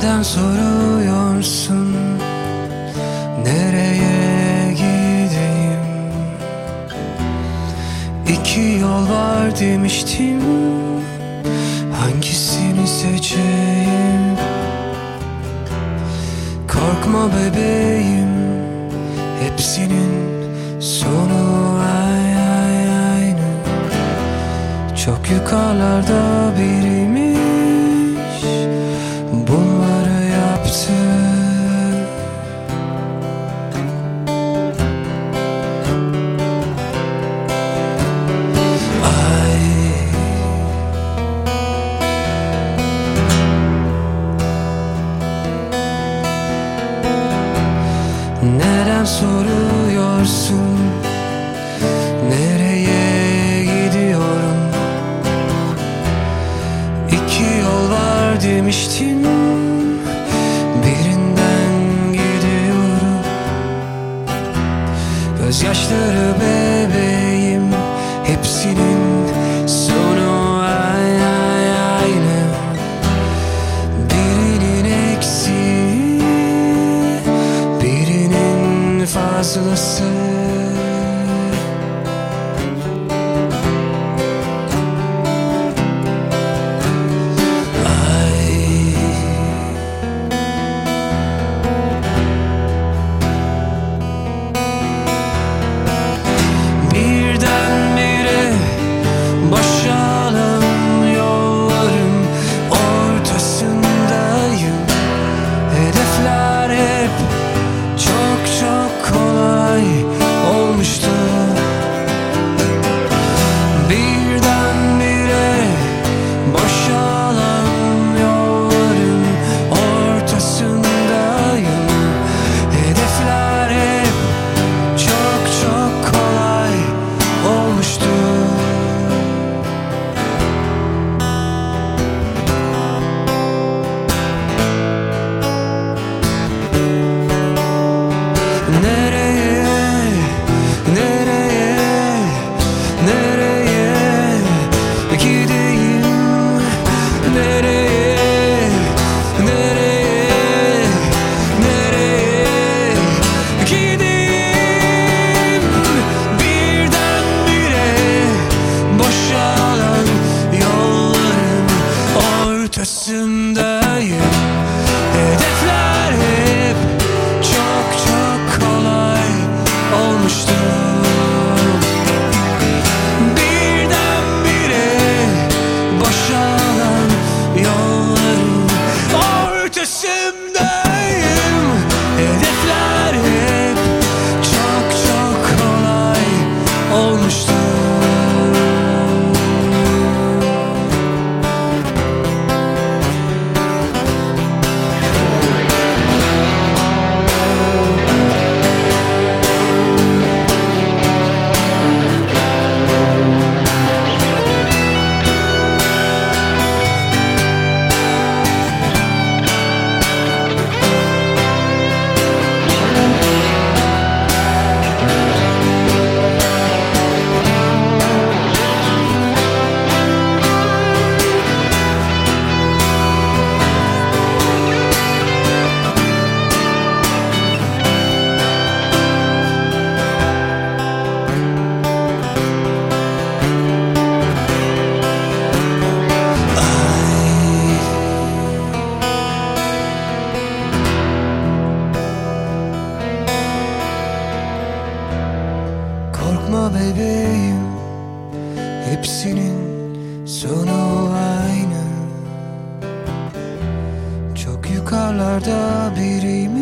Neden soruyorsun? Nereye gideyim? İki yol var demiştim. Hangisini seçeyim? Korkma bebeğim. Hepsinin sonu ay ay aynı. Çok yukarılarda biriymiş soruyorsun? Nereye gidiyorum? İki yol var demiştin Birinden gidiyorum. Gözyaşları bebeğim Hepsinin desolação. Ortasındayım Hedefler hep çok çok kolay olmuştu bebeğim Hepsinin sonu aynı. Çok yukarılarda biriymiş